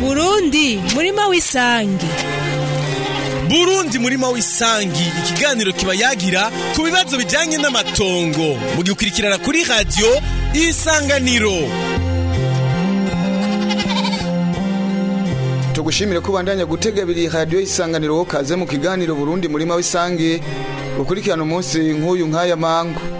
Burundi murima w'isange burundi murima isangi ikiganiro kibayagira ku bibazo bijyanye n'amatongo mugikurikirana kuri radiyo isanganiro tugushimire ko ubandanya gutega abiri radiyo isanganiro kaze mu kiganiro burundi murima isangi gukurikirana umunsi nk'uyu nk'aya mango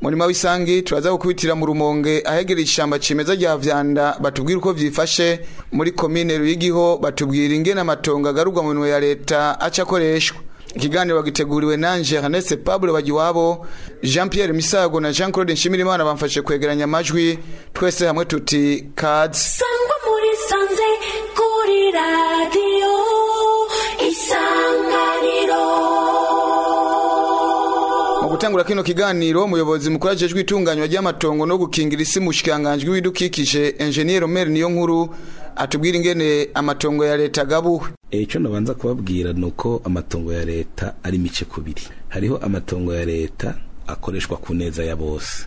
murima w'isangi turaza gukubitira mu rumonge ahegereye ishyamba kimeza rya vyanda batubwira uko byifashe muri komine ruyigiho batubwira ingene amatongo agarurwa mu minwe ya leta acakoreshwa ikiganiro na nje Hanese Pablo Bagiwabo Jean Pierre Misago na Jean Claude Nshimirimana bamfashe kwegeranya amajwi twese hamwe tuti kads sangwa muri sanze kuri radio gutangura kino kiganiro umuyobozi mukuru ajejwe itunganywa ry'amatongo no gukingira isi mu widu w'idukikije Enjeniero Omer Niyonkuru atubwire ingene amatongo ya leta agabuwe icyo nabanza kubabwira nuko amatongo ya leta ari mice kubiri hariho amatongo ya leta akoreshwa ku neza ya bose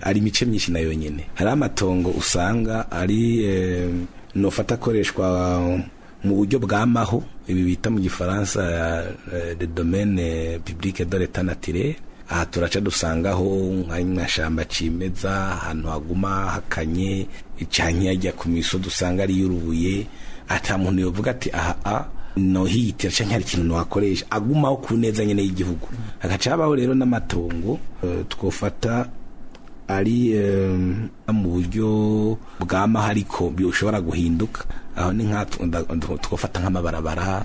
ari imice myinshi na yonyine. hari amatongo usanga ari eh, nofata akoreshwa mu buryo bw'amaho ibi bita mu gifaransa de eh, domaine public de l'etat naturel aha turaca dusangaho nk'amashyamba cimeza ahantu haguma hakanye icanye yajya ku miso dusanga ari y'urubuye ata muntu yovuga ati aha a no hiyitira cyangwa hari ikintu wakoresha agumaho ku neza nyine y'igihugu hagaca habaho rero n'amatongo e, twofata ari e, mu buryo bw'amahariko ushobora guhinduka aho ni nka twofata nk'amabarabara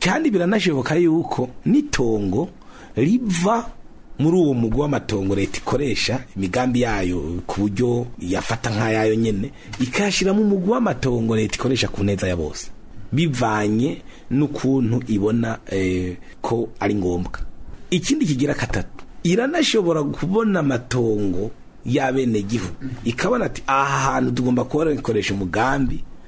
kandi biranashoboka yuko n'itongo riva muri uwo mugwi w'amatongo leta ikoresha imigambi yayo ku buryo yafata nk'ayayo nyine ikayashyiramo umugwi w'amatongo leta ikoresha ku neza ya bose bivanye n'ukuntu ibona eh, ko ari ngombwa ikindi kigira katatu iranashobora kubona amatongo y'abenegihugu ikabona ati aha hantu tugomba kuba umugambi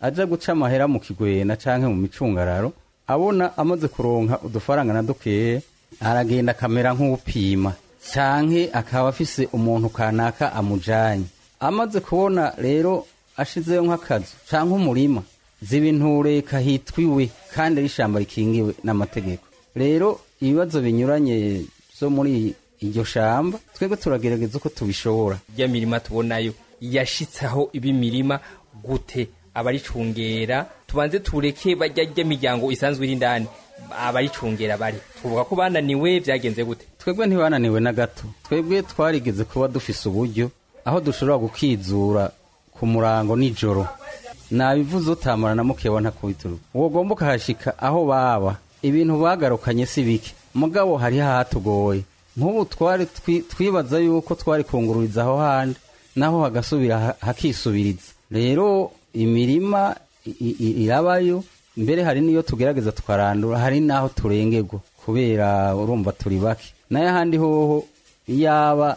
aja guca amahera mu kigwena canke mu micungararo abona amaze kuronka udufaranga na dukeye aragenda akamera nk'upima cyane akaba afise umuntu kanaka amujyanye amaze kubona rero ashizeho nk'akazu cyangwa umurima ziba inture kahitwiwe kandi ari ishyamba rikingiwe n'amategeko rero ibibazo binyuranye byo muri iryo shyamba twebwe turagerageza uko tubishobora ijya mirima tubonayo yashitseho ibi mirima gute abaricungera tubanze tureke bajya ajya isanzwe iri indani abaricungera bari tuvuga ko bananiwe byagenze gute twebwe ntibananiwe na gato twebwe twarigeze kuba dufise uburyo aho dushobora gukizura ku murango nijoro nabivuze utamara na mukewa ntakubituru uwo ugomba ukahashyika aho baba ibintu bagarukanye si bike mugabo hari hahatugoye nk'ubu twari twibaza yuko twari kungururiza aho handi naho hagasubira hakisubiriza rero imirima irabayo mbere hari n'iyo tugerageza twarandura hari n'aho turengegwa kubera urumva turi bake n'ayahandi hoho yaba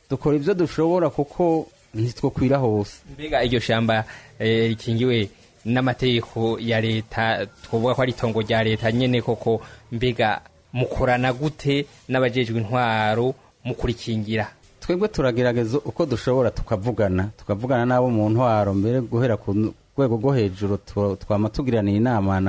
dukora ibyo dushobora kuko ntitwokwira hose mbega iryo shyamba eh, rikingiwe n'amategeko ya leta twavuga ko ari itongo rya leta nyine koko mbega mukorana gute n'abajejwe intwaro mu kurikingira twebwe turagerageza uko dushobora tukavugana tukavugana n'abo mu ntwaro mbere guhera ku rwego rwo hejuru twama tugiranira inama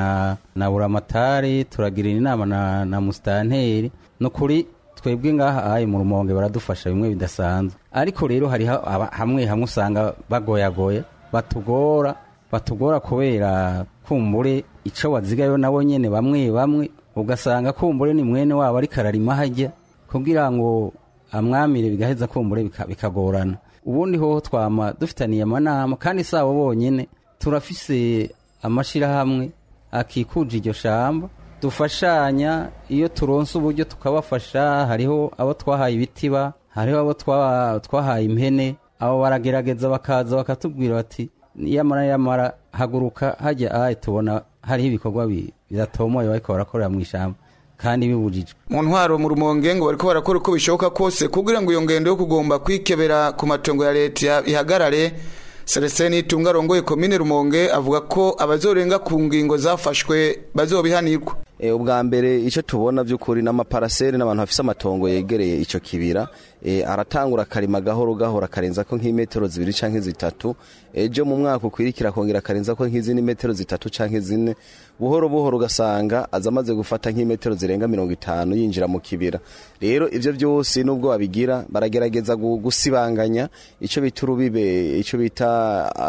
na buramatari turagirira inama na musitanteri ni ukuri twebwe ngaha ahaye mu rumonge baradufasha bimwe bidasanzwe ariko rero hari hamwe hamwe usanga bagoyagoye batugora batugora kubera kumbure icyo wazigayo nabo nyine bamwe bamwe ugasanga kumbure ni mwene wabo ariko ararima hajya kugira ngo amwamire bigaheza kumbure bikagorana ubundi hoho twama dufitaniye amanama kandi si abo bonyine turafise amashyirahamwe akikuje iryo shamba dufashanya iyo turonse uburyo tukabafasha hariho abo twahaye ibitiba hariho abo twahaye impene abo baragerageza bakaza bakatubwira bati yamara yamara haguruka hajya ahaye tubona hariho ibikorwa bidatomoye bariko barakorera mu ishyamba kandi bibujijwe mu ntwaro mu rumonge ngo bariko barakora uko bishoboka kose kugira ngo iyo ngendo yo kugomba kwikebera ku matongo ya leta ihagarare Celestin Itunga arongoye komine Rumonge avuga ko abazorenga ku ngingo zafashwe bazobihanirwa Eh, ubwa mbere icyo tubona by'ukuri n'amaparaseri n'abantu bafite amatongo yegereye icyo kibira eh, aratangura akarima gahoro gahoro akarenza ko nk'imetero zibiri cyangwa zitatu ejo mu mwaka ukwirikira akongera akarenza ko nk'izindi metero zitatu cyangwa zine buhoro buhoro ugasanga aza amaze gufata nk'imetero zirenga mirongo itanu yinjira mu kibira rero ibyo byose n'ubwo babigira baragerageza gusibanganya icyo bita urubibe icyo bita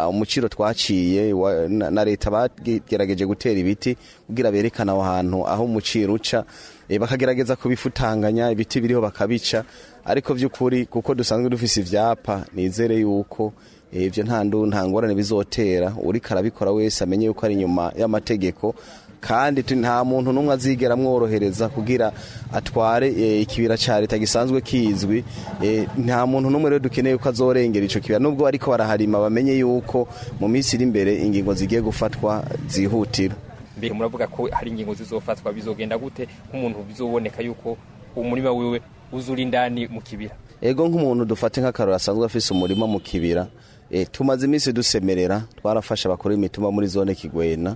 umuciro twaciye na leta bagerageje gutera ibiti kugira berekane aho hantu aho umuciro uca eh, bakagerageza kubifutanganya ibiti biriho bakabica ariko by'ukuri kuko dusanzwe dufise ibyapa nizere yuko eh, ibyo nta ndu nta ngorane bizotera uri karabikora wese amenye yuko ari inyuma y'amategeko kandi nta muntu n'umwe azigera amworohereza kugira atware eh, ikibira cya leta gisanzwe kizwi nta muntu n'umwe rero dukeneye uko azorengera icyo kibira nubwo ariko baraharima bamenye yuko mu minsi iri imbere ingingo zigiye gufatwa zihutira mbere muravuga ko hari ingingo zizofatwa bizogenda gute nk'umuntu bizoboneka yuko umurima wiwe uzura indani mu kibira ego nk'umuntu dufate nk'akararo asanzwe afise umurima mu kibira e, tumaze iminsi dusemerera twarafasha abakuru imitima muri zone kigwena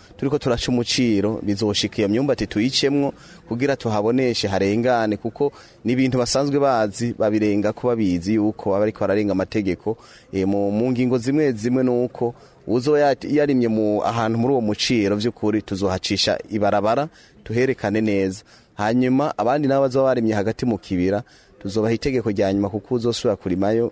turi ko turaca umuciro bizoshika iyo myumbati tuyicemwo kugira tuhaboneshe harengane kuko ni ibintu basanzwe bazi babirenga ko babizi y'uko baba ariko bararenga amategeko mu ngingo zimwe zimwe ni uko uzo yarimye ahantu muri uwo muciro by'ukuri tuzohacisha ibarabara tuherekane neza hanyuma abandi nabo bazaba barimye hagati mu kibira tuzobaha itegeko rya nyuma kuko uzosubira kurimayo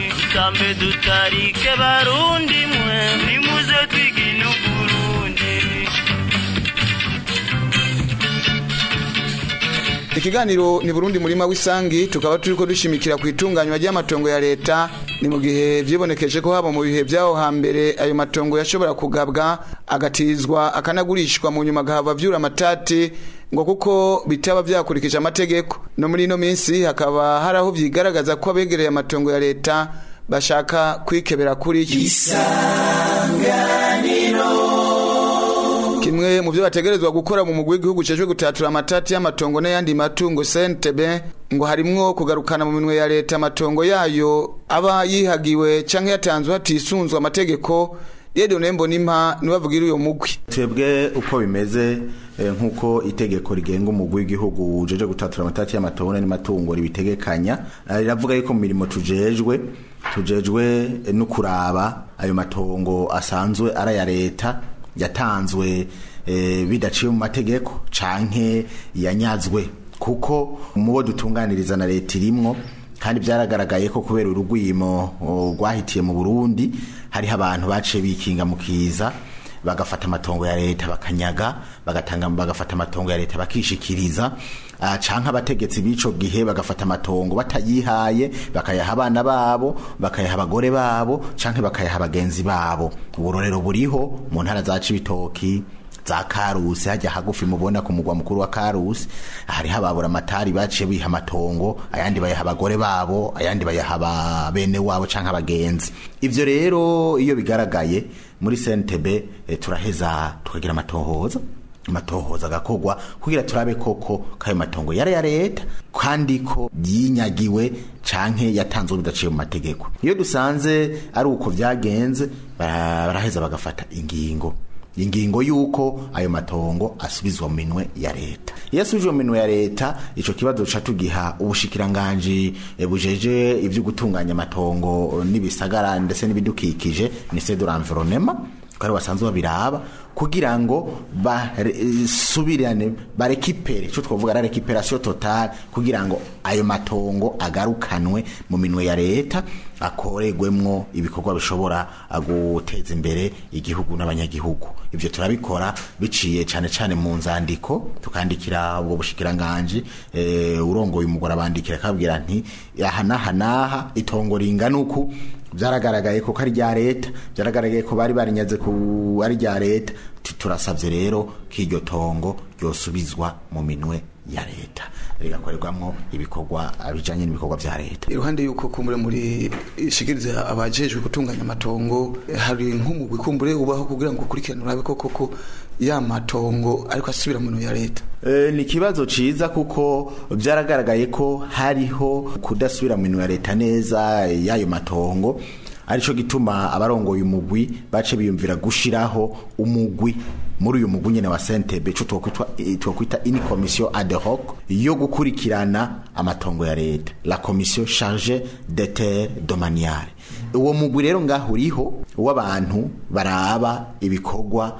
tutambe dutarike barundi mwe nimuze twiginunguruni ikiganiro ni burundi murima w'isangi tukaba turiko dushimikira ku itunganywa ry'amatongo ya leta ni mu gihe vyibonekeje ko haba mu bihe vyaho hambere ayo matongo yashobora kugabwa agatizwa akanagurishwa mu nyuma gahava vyura amatati ngo kuko bitaba vyakurikije amategeko no muri ino minsi hakaba hari aho byigaragaza ko abegereye amatongo ya leta bashaka kwikebera kuri iki mu byo bategerezwa gukora mu mugwi w'igihugu cejwe gutatura amatati y'amatongo n'ayandi matungo sentebe ngo harimwo kugarukana mu minwe ya leta amatongo yayo aba yihagiwe cyangwa yatanzwe hatisunzwe amategeko rero nembo nimpa nibavugira uyo mugwi twebwe uko bimeze eh, nk'uko itegeko rigenga umugwi w'igihugu jeje gutatura amatati y'amatongo n'amatungo ribitegekanya eh, riravuga yuko mu mirimo tujejwe tujejwe eh, no kuraba ayo matongo asanzwe ari aya leta yatanzwe Eh, bidaciye mu mategeko canke yanyazwe kuko mu bo dutunganiriza na leta irimwo kandi byaragaragaye ko kubera urugwimo rwahitiye mu burundi hariho abantu baciye bikinga mu kiza bagafata amatongo ya leta bakanyaga bagatanga bagafata amatongo ya leta bakishikiriza ah, canke abategetsi b'ico gihe bagafata amatongo batayihaye bakayaha abana babo bakayaha abagore babo canke bakayaha bagenzi babo uburorero buriho mu ntara za cibitoki za karusi hajya hagufi mubona ku mugwa mukuru wa karusi hari hababura amatari baciye biha amatongo ayandi bayaha abagore babo ayandi bayaha bene wabo canke abagenzi ibyo rero iyo bigaragaye muri sentebe eh, turaheza tukagira amatohoza amatohoza agakogwa kugira turabe koko kayo matongo yari ya leta kandi ko yinyagiwe canke yatanze bidaciye mu mategeko iyo dusanze ari uko byagenze baraheza bagafata ingingo ingingo y'uko ayo matongo asubizwa minwe ya leta iyo asubijwe minwe ya leta icyo kibazo duca tugiha ubushikiranganji e, bujeje ibyo gutunganya amatongo n'ibisagara ndetse n'ibidukikije ni sedo l'environnement twari basanzwe babiraba kugira ngo basubirane barekipere cyo twavuga na rekiperasiyo totale kugira ngo ayo matongo agarukanwe mu minwe ya leta akoregwemo ibikorwa bishobora guteza imbere igihugu n'abanyagihugu ibyo turabikora biciye cyane cyane mu nzandiko tukandikira ubwo bushikiranganji eh, urongoye umugore abandikira akabwira nti aha n'aha n'aha itongo ringana uku byaragaragaye ko ari rya leta byaragaragaye ko bari barinyaze ku ari irya leta turasabye rero ko iryo tongo ryosubizwa mu minwe ya leta rigakorerwamo ibikorwa bijyanye n'ibikorwa bya leta iruhande y'uko kumbure muri ishigiriza abajejwe gutunganya amatongo hari nk'umugwi kumbure ubaho kugira ngo ukurikirane urabe ko koko ya matongo ariko asubira mu ya leta eh, ni ikibazo cyiza kuko byaragaragaye ko hariho kudasubira mu ya leta neza eh, y'ayo matongo aricyo gituma abarongoye umugwi bace biyumvira gushiraho umugwi muri uyu mugwi nyine wa sentebe cyo twakwita eh, ini komisiyo ad hoc yo gukurikirana amatongo ya leta la commission charge de terre domaniale uwo mugwi rero ngahuriho w'abantu baraba ibikorwa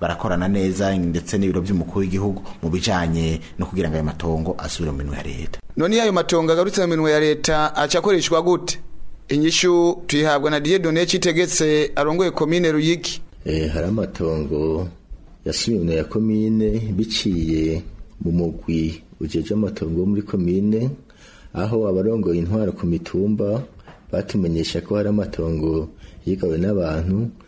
barakorana neza ndetse n'ibiro by'umukuru w'igihugu mu bijanye no kugira ngo ayo matongo asubire mu minwe ya leta none ayo matongo agarutse mu minwe ya leta acakoreshwa gute inyishu tuyihabwa na Dieudonné Citegetse arongoye komine Ruyigi eh hari amatongo yasubimwe ya komine biciye mu mugwi ujeje amatongo muri komine aho abarongoye intwaro ku mitumba batumenyesha ko hari amatongo yigawe n'abantu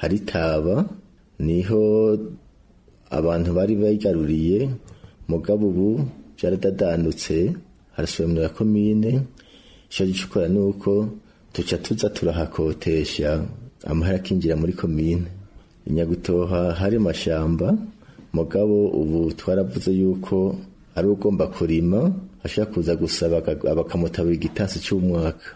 hari taba niho abantu bari bayigaruriye mugabo ubu byaradadanutse harasuwe muri komine icyo gikora ni uko tuca tuza turahakotesha amahera akinjira muri komine inyagutoha hari amashyamba mugabo ubu twaravuze yuko ari ugomba kurima ashaka kuza gusaba bakamutabura igitasi cy'umwaka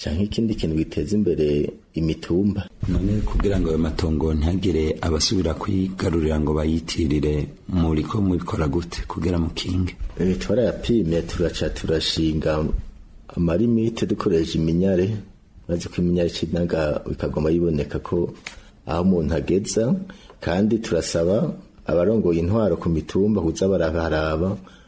cyangwa ikindi kintu giteza imbere imitumba none kugira ngo ayo matongo ntagire abasubira kuyigarurira ngo bayitirire muri ko mubikora gute kugira mukinge eh, twarayapimye turaca turashinga amarimite dukoresha iminyare maze ko iminyare ikinaga ikagoma yiboneka ko aho umuntu ageza kandi turasaba abarongoye intwaro ku mitumba kuza baraharaba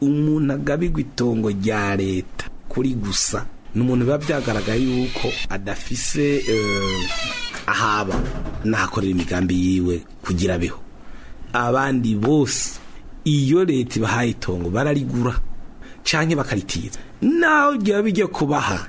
umuntu agabirwa itongo rya leta kuri gusa ni umuntu biba byagaragaye yuko adafise eh, ahaba nakorera imigambi yiwe kugira abeho abandi bose iyo leta ibahaye itongo bararigura cyangwa bakaritiza naho ryaba bijya kubaha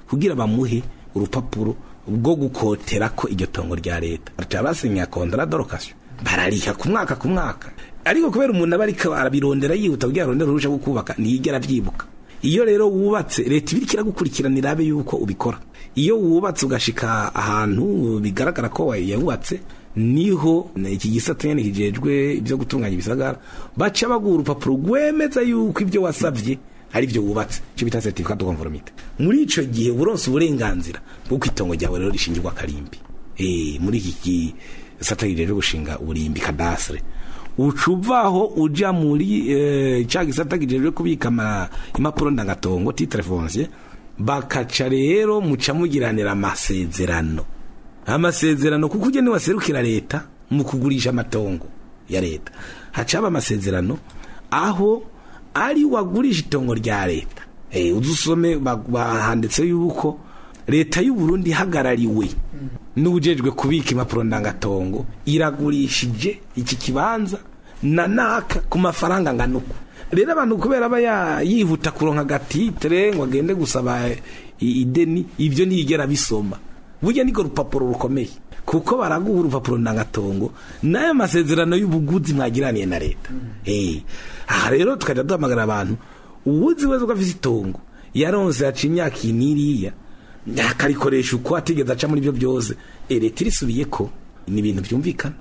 kugira bamuhe urupapuro rwo gukotera ko iryo tongo rya leta baca basinya kontara dorokasiyo barariha ku mwaka ku mwaka ariko kubera umuntu aba ariko arabirondera yihuta kugira arondere uruhushya kubaka ntiyigera abyibuka iyo rero wubatse leta iba iragukurikiranira irabe yuko ubikora iyo wubatse ugashika ahantu bigaragara ko yawubatse niho iki gisata nyine kijejwe ibyo gutunganya ibisagara baca baguha urupapuro rwemeza yuko ibyo wasabye ari byo wubatse cyo bita certificat de conformité muri icyo gihe buronse uburenganzira bwo kwitongo ryawe rero rishingirwa karimbi eh muri iki satari rero gushinga uburimbi kadastre ucuvaho ujya muri eh, cya gisata kijejwe kubika impapuro ndangatongo titre bakaca rero muca mugiranira amasezerano amasezerano kuko ugeni waserukira leta mu kugurisha amatongo ya leta hacaba amasezerano aho ari wagurisha itongo rya leta eh, udusome bahanditse yuko leta y'u Burundi ihagarariwe mm. n'ubujejwe kubika impapuro ndangatongo iragurishije iki kibanza na naka ku mafaranga angana uko rero abantu kubera aba yihuta kuronka agatitire ngo agende gusaba ideni ibyo ntiyigera bisoma burya niko rupapuro rukomeye kuko baraguha urupapuro ndangatongo n'ayo masezerano y'ubuguzi mwagiraniye na leta mm. eh, aha rero tukajya duhamagara abantu ubuzi wese uko afite itungo yaronze yaciye imyaka iyi n'iriya akarikoresha uko atigeze aca muri ibyo byose eh, leta irisubiye ko ni ibintu byumvikana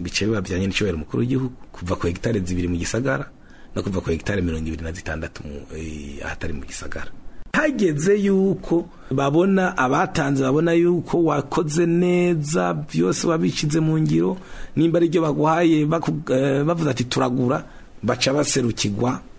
bice biba bijyanye n'icyubahiro mukuru w'igihugu kuva ku hegitari zibiri mu gisagara no kuva ku hegitari mirongo ibiri na zitandatu eh, ahatari mu gisagara hageze yuko babona abatanze babona yuko wakoze neza byose wabishyize mu ngiro nimba ari byo baguhaye eh, bavuze ati turagura baca baserukirwa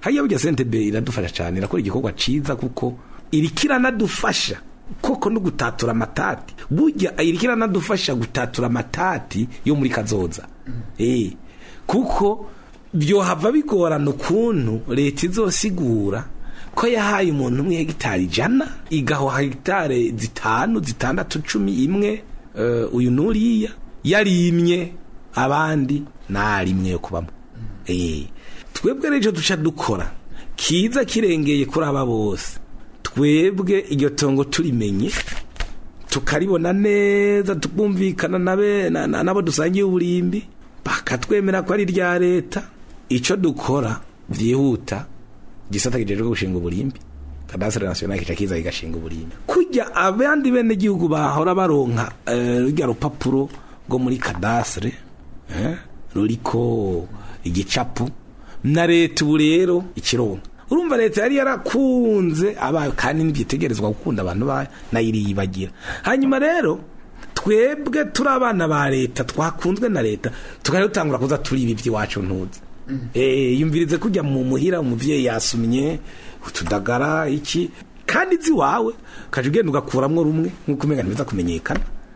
hariya burya sentebe iradufasha cyane irakora igikorwa cyiza kuko irikira nadufasha koko no gutatura amatati burya irikira nadufasha gutatura amatati yo muri kazoza eh kuko byohava bigorana ukuntu leta izosigura ko yahaye umuntu umwe hegitari ijana igahoha hegitari zitanu zitandatu cumi imwe eh, uyu n'uriya yarimye abandi ntarimye yo kubamo mm. eh, twebwe rero duca dukora kiza kirengeye kuri aba bose twebwe iryo tongo turimenye tukaribona neza tukumvikana n'abo dusangiye uburimbi bakatwemera ko ari irya leta icyo dukora byihuta igisata kijejwe gushinga uburimbi kadasire nasiyonari kica kiza kigashinga uburimbi kujya abandi bene gihugu bahora baronka eh, rujya rupapuro rwo muri kadasire eh, ruriko igicapu na leta ubu rero ikironka urumva leta yari yarakunze abayo kandi ntibyitegerezwa gukunda abantu nayiyibagira hanyuma rero twebwe turi abana ba leta twakunzwe na leta tukajya dutangura kuza turi ibi by'iwacu Eh, yumvirize kujya mu muhira umubyeyi yasumye utudagara iki kandi nzi wawe ukajya ugenda ugakuramo rumwe nk'uko umenya ntibiza kumenyekana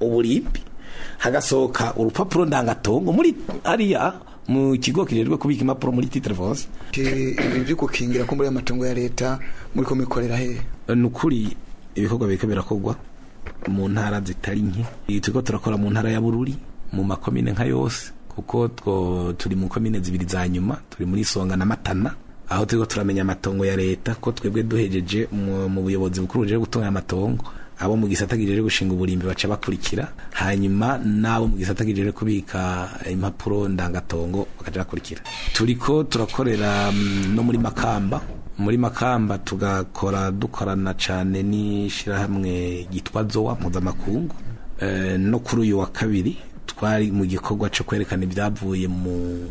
uburibwe hagasohoka urupapuro ndangatongo muri ariya mu kigo kijejwe kubika impapuro muri titre ibi byo gukingira ko muri amatungo ya leta muri ko mikorera he ni ukuri ibikorwa biriko birakogwa mu ntara zitari nke turiko turakora mu ntara ya bururi mu makomine nka yose kuko turi mu komine zibiri za nyuma turi muri songa na matana aho turiho turamenya amatongo ya leta ko twebwe duhejeje mu buyobozi bukuru buje gutunga amatongo abo mu gisata gijeje gushinga uburimbi baca bakurikira hanyuma n'abo mu gisata gijeje kubika impapuro ndangatongo bakaja bakurikira turiko turakorera mm, no muri makamba muri makamba tugakora dukorana cyane n’ishyirahamwe ryitwa zowa mpuzamakungu eh, no kuri uyu wa kabiri twari mu gikorwa cyo kwerekana ibyavuye mu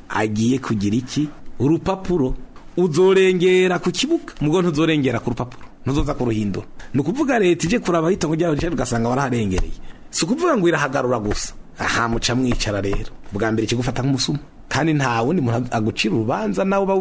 agiye kugira iki urupapuro uzorengera ku kibuga mugo ntuzorengera ku rupapuro ntuzoza kuruhindura ni ukuvuga leta ije kuraba itongo ryabo rice ugasanga baraharengereye si ukuvuga ngo irahagarura gusa aha muca mwicara rero bwa mbere ikigufata nk'umusuma kandi nta wundi muntu agucira urubanza nawe uba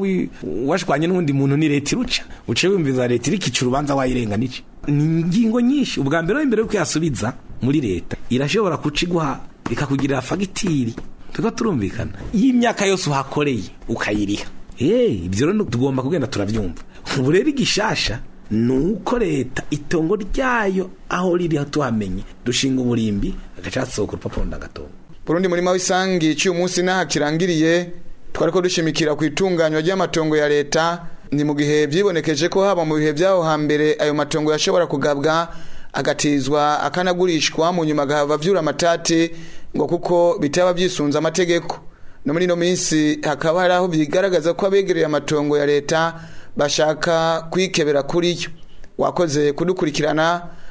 washwanye n'undi muntu ni leta iruca uciye wumviza leta irikica urubanza wayirenga n'iki ni ingingo nyinshi ubwa mbere mbere yo kuyasubiza muri leta irashobora kuciguha ikakugirira fagitiri tuba turumvikana y'imyaka yose uhakoreye ukayiriha eh, ibyo rero tugomba kugenda turabyumva ubu rero igishasha ni uko leta itongo ryayo aho riri tuhamenye dushinga uburimbi agacatsiho ku rupapuro ndagatongo Burundi murima w'isangi iciye umunsi n'aha kirangiriye twariko dushimikira ku itunganywa ry'amatongo ya leta ni mu gihe vyibonekeje ko haba mu bihe vyaho hambere ayo matongo yashobora kugabwa agatizwa akanagurishwa mu nyuma gahava vyura amatati ngo kuko bitaba byisunze amategeko no muri ino minsi hakaba hari aho vyigaragaza ko abegereye amatongo ya leta bashaka kwikebera kuriyo wakoze kudukurikirana